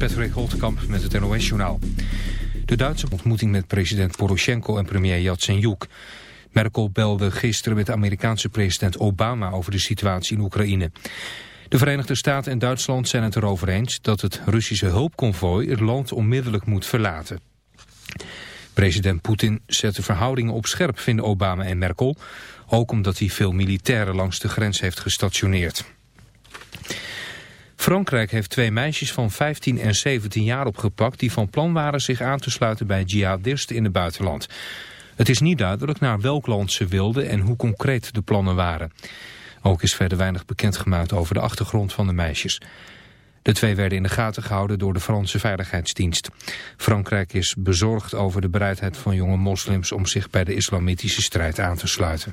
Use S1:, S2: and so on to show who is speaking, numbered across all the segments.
S1: Patrick Holtkamp met het NOS-journaal. De Duitse ontmoeting met president Poroshenko en premier Yatsenyuk. Merkel belde gisteren met Amerikaanse president Obama over de situatie in Oekraïne. De Verenigde Staten en Duitsland zijn het erover eens dat het Russische hulpconvooi het land onmiddellijk moet verlaten. President Poetin zet de verhoudingen op scherp, vinden Obama en Merkel. Ook omdat hij veel militairen langs de grens heeft gestationeerd. Frankrijk heeft twee meisjes van 15 en 17 jaar opgepakt... die van plan waren zich aan te sluiten bij jihadisten in het buitenland. Het is niet duidelijk naar welk land ze wilden en hoe concreet de plannen waren. Ook is verder weinig bekendgemaakt over de achtergrond van de meisjes. De twee werden in de gaten gehouden door de Franse Veiligheidsdienst. Frankrijk is bezorgd over de bereidheid van jonge moslims om zich bij de islamitische strijd aan te sluiten.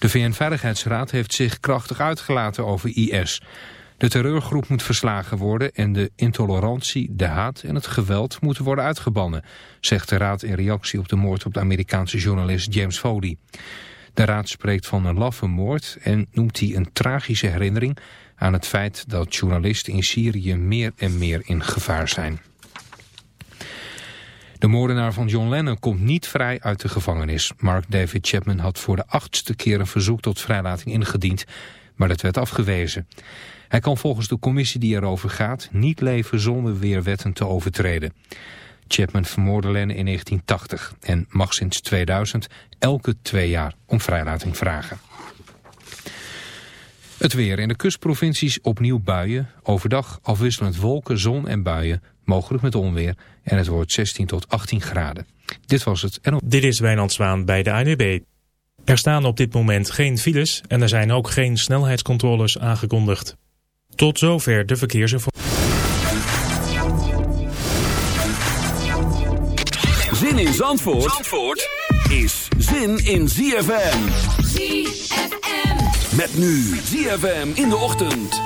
S1: De VN-veiligheidsraad heeft zich krachtig uitgelaten over IS. De terreurgroep moet verslagen worden en de intolerantie, de haat en het geweld moeten worden uitgebannen, zegt de raad in reactie op de moord op de Amerikaanse journalist James Foley. De raad spreekt van een laffe moord en noemt die een tragische herinnering aan het feit dat journalisten in Syrië meer en meer in gevaar zijn. De moordenaar van John Lennon komt niet vrij uit de gevangenis. Mark David Chapman had voor de achtste keer een verzoek tot vrijlating ingediend, maar dat werd afgewezen. Hij kan volgens de commissie die erover gaat niet leven zonder weer wetten te overtreden. Chapman vermoordde Lennon in 1980 en mag sinds 2000 elke twee jaar om vrijlating vragen. Het weer in de kustprovincies opnieuw buien. Overdag afwisselend wolken, zon en buien. Mogelijk met onweer. En het wordt 16 tot 18 graden. Dit was het. En
S2: Dit is Wijnand Zwaan bij de ANWB. Er staan op dit moment geen files en er zijn ook geen snelheidscontroles aangekondigd. Tot zover de verkeersinformatie.
S3: Zin in Zandvoort, Zandvoort is zin in ZFM.
S4: ZFM.
S3: Met nu ZFM in de ochtend.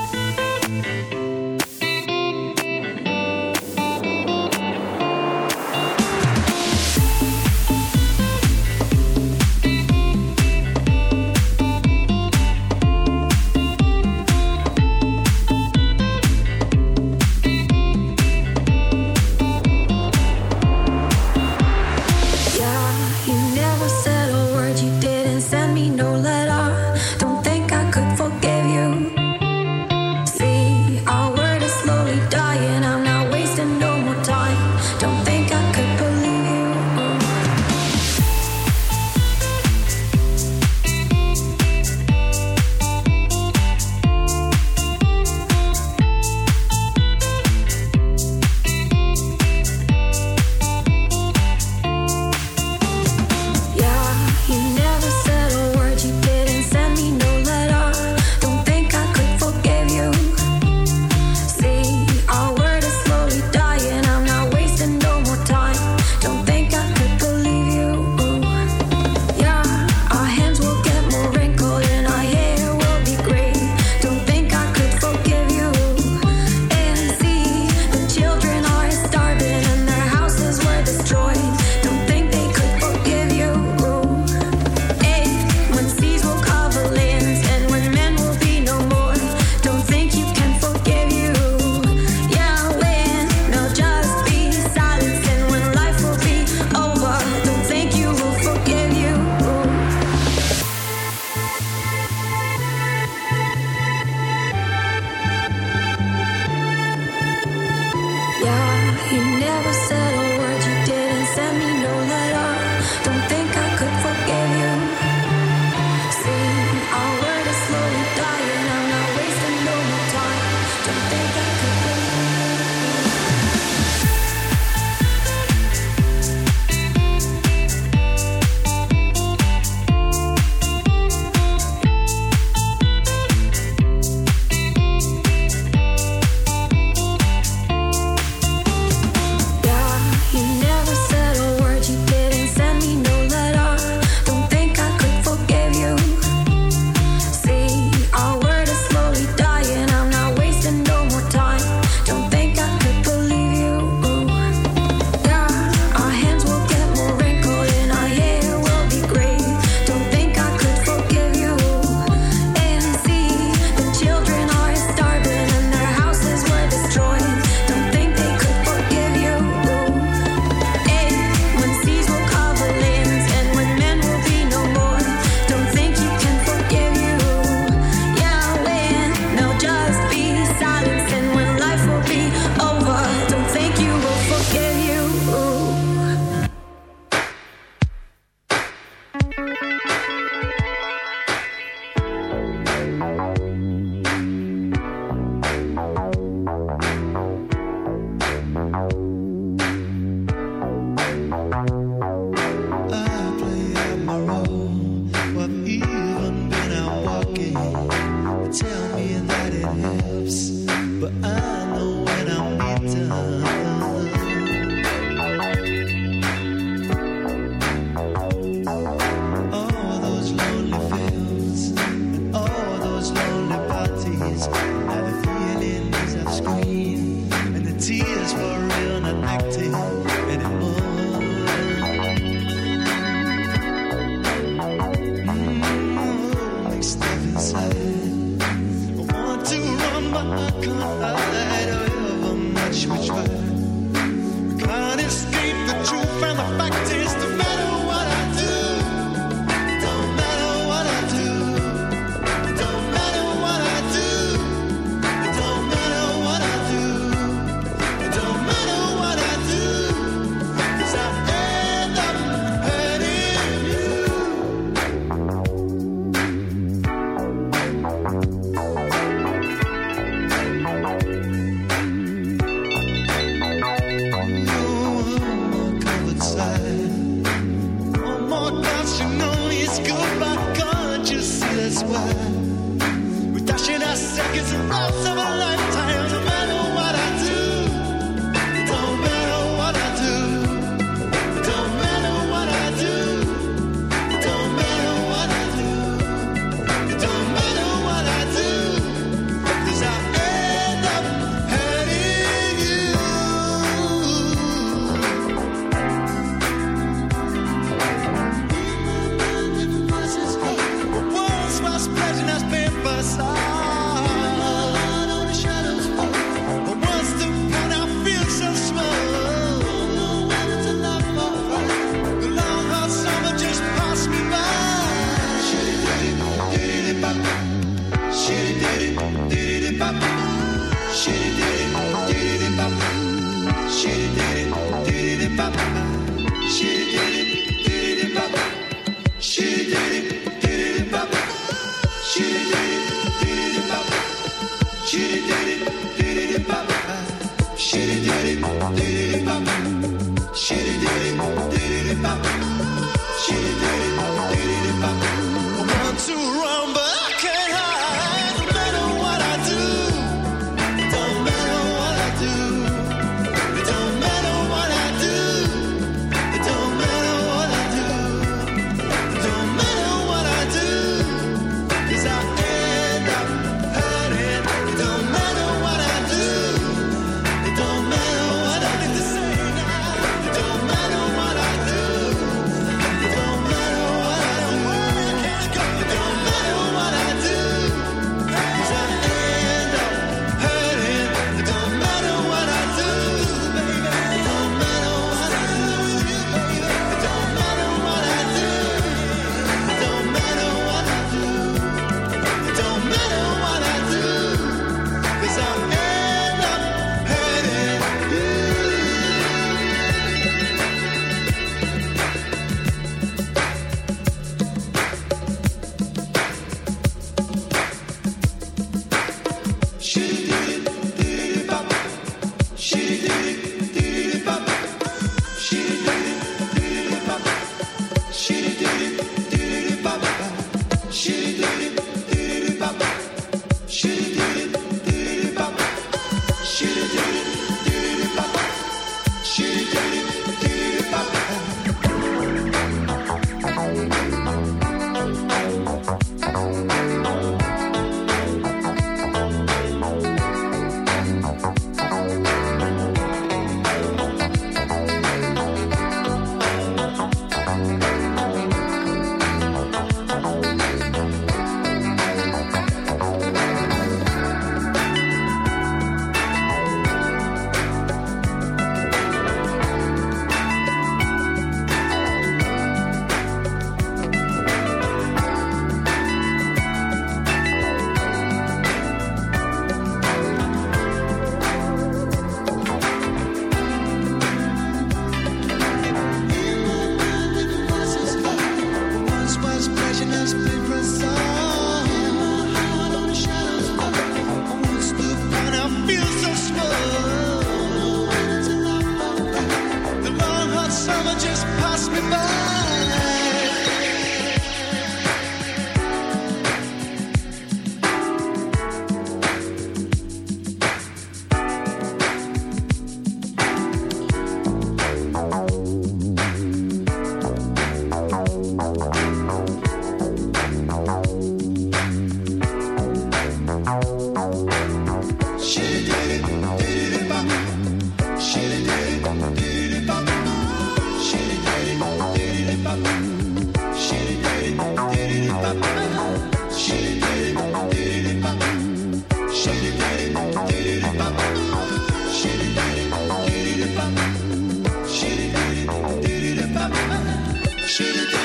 S5: should have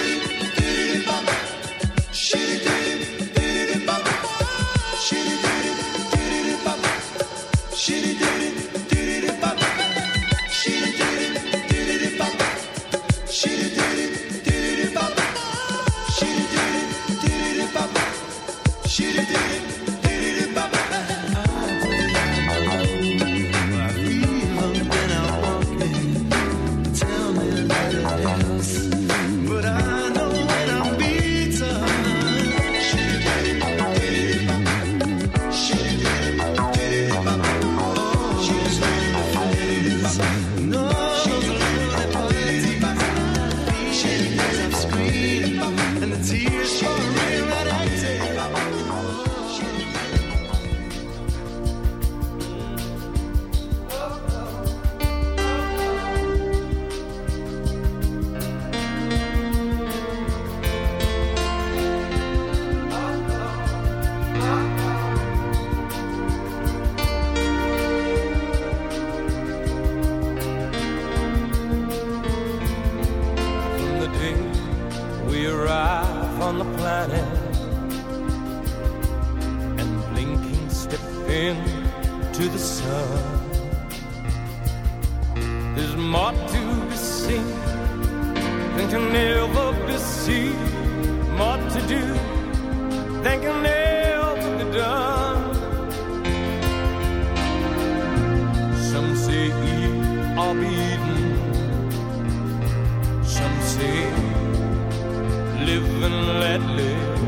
S5: live and let live.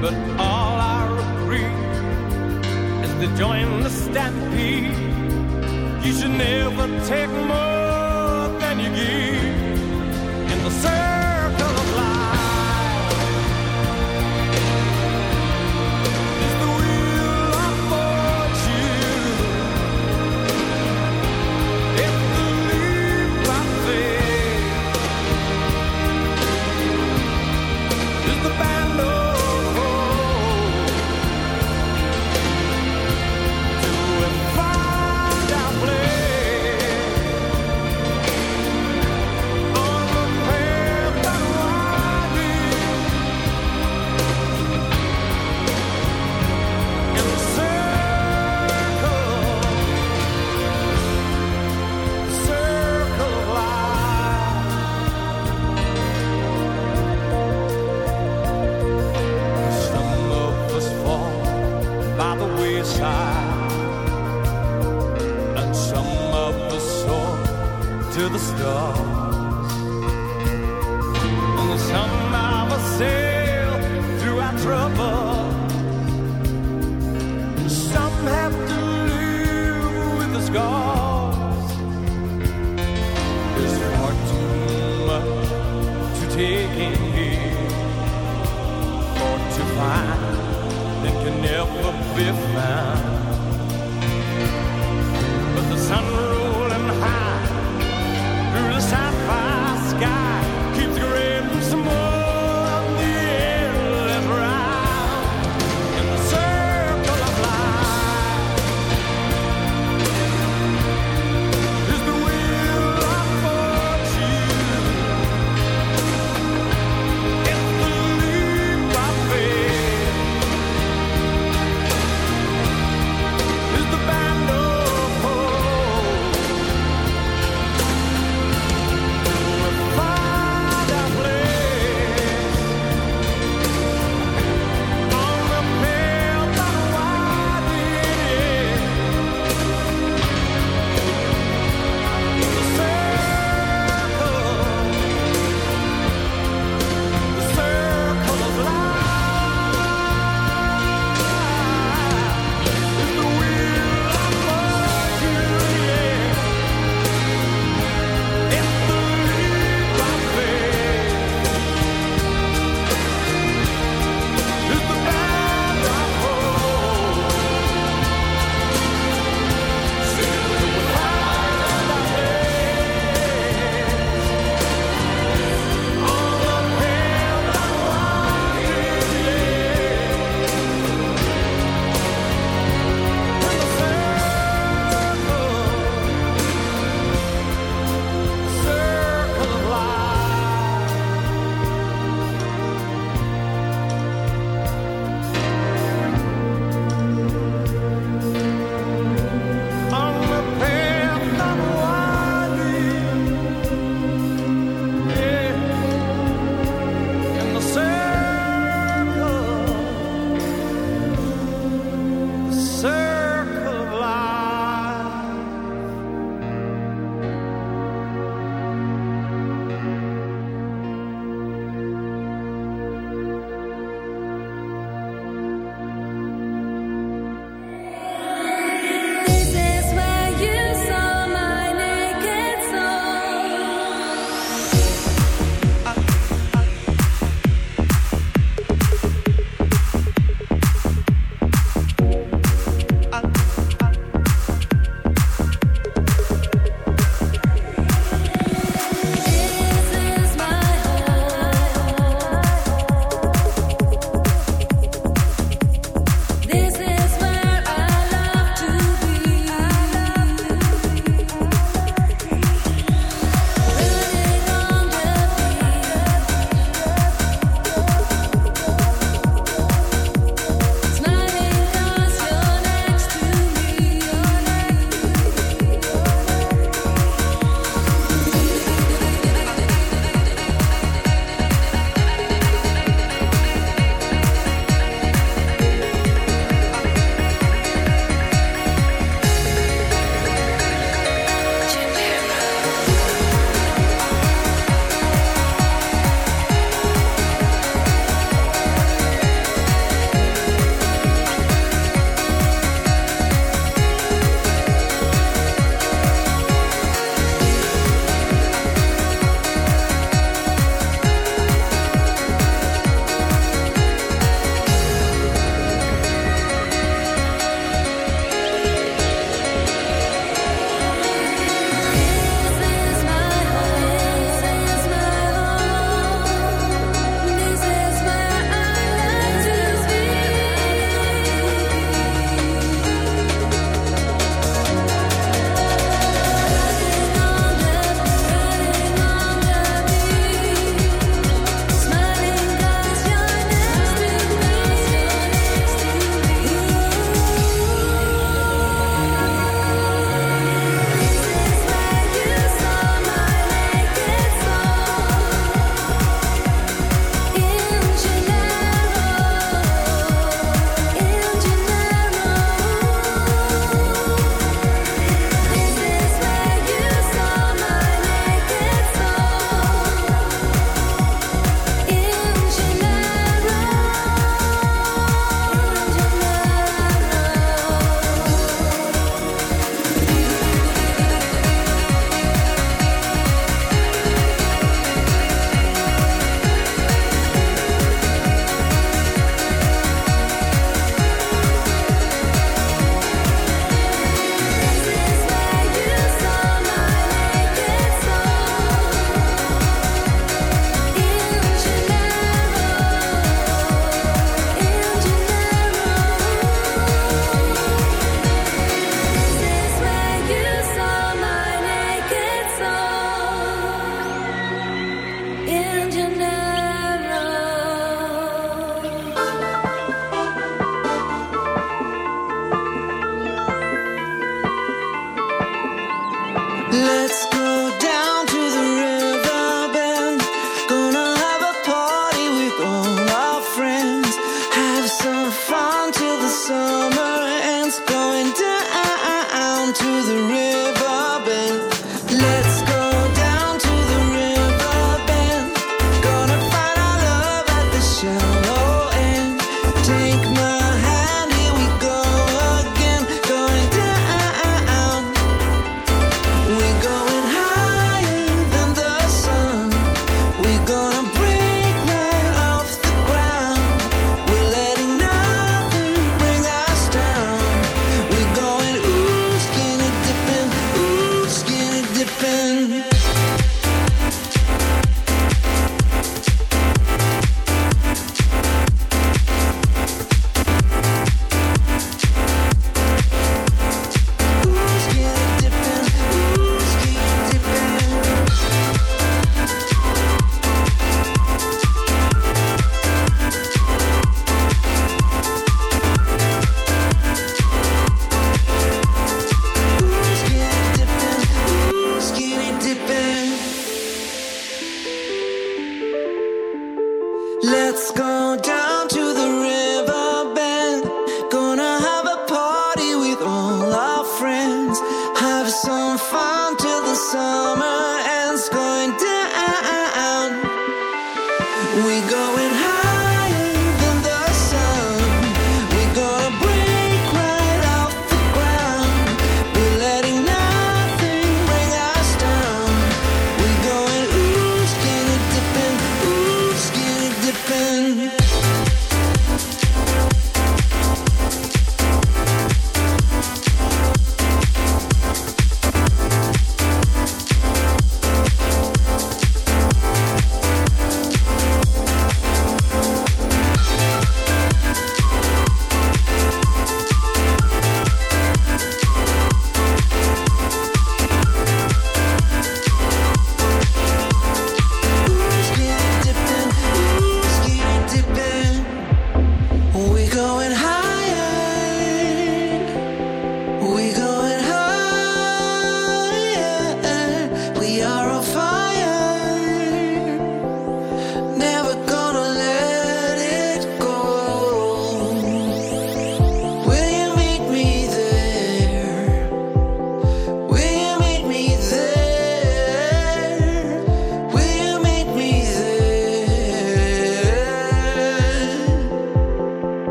S5: But all I
S4: agree is to join the stampede.
S3: You should never take more.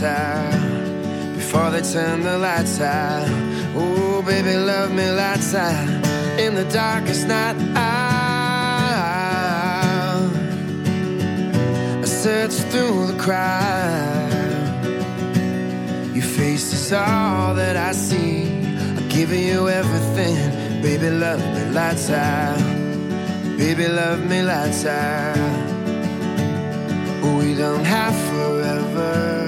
S6: Lights out. Before they turn the lights out. Oh, baby, love me lights out in the darkest night. Out. I search through the crowd. Your face is all that I see. I'm giving you everything. Baby, love me lights out. Baby, love me lights out. We don't have forever.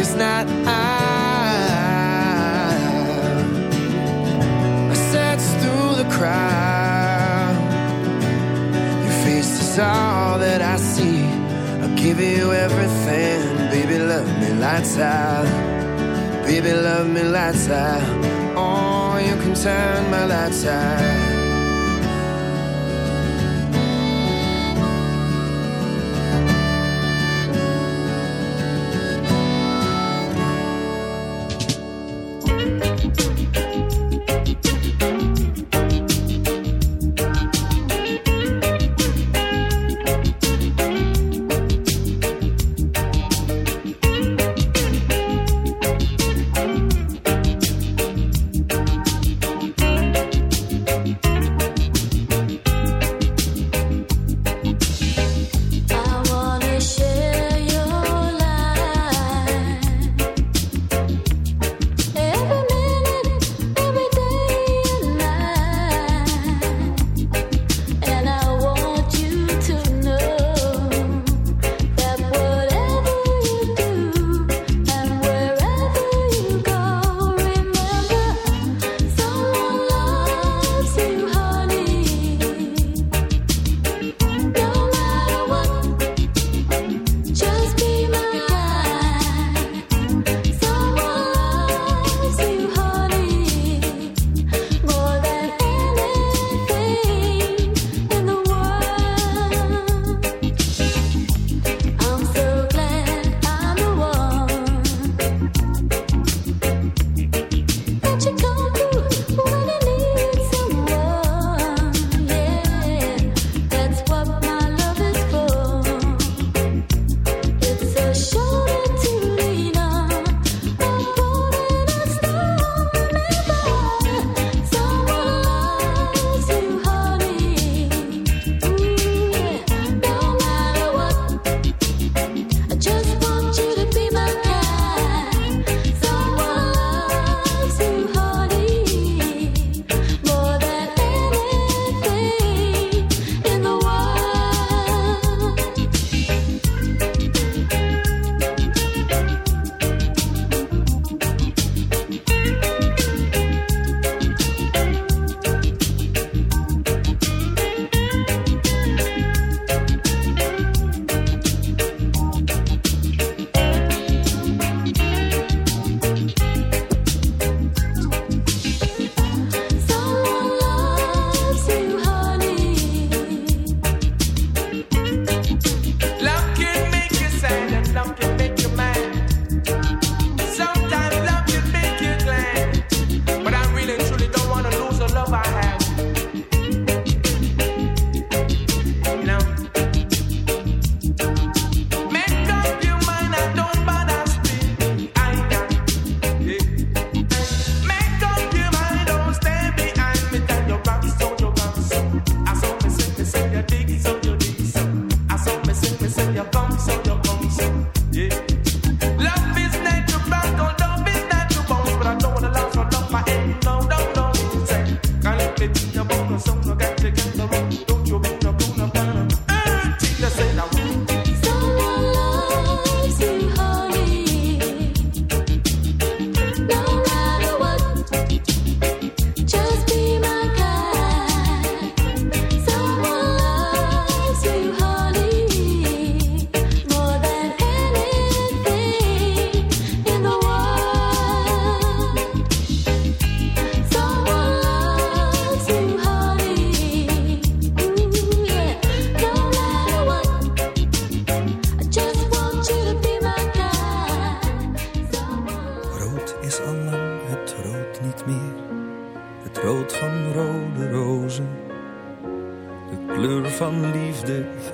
S6: The not. I, I search through the crowd. Your face is all that I see. I'll give you everything, baby. Love me lights out, baby. Love me lights out. Oh, you can turn my lights out.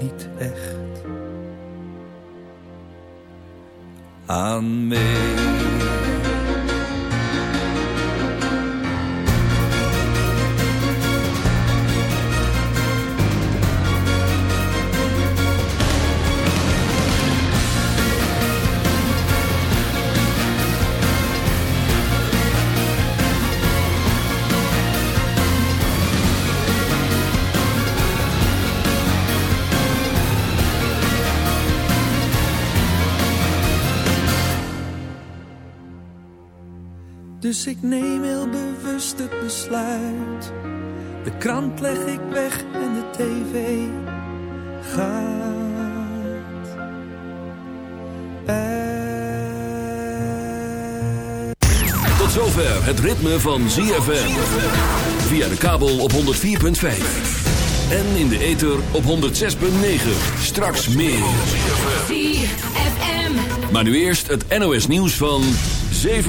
S7: niet echt aan mee. De krant leg ik weg en de tv gaat
S4: Tot zover het ritme van ZFM. Via de kabel op 104.5. En in de ether op 106.9. Straks meer.
S5: ZFM.
S4: Maar nu eerst het NOS nieuws van 7.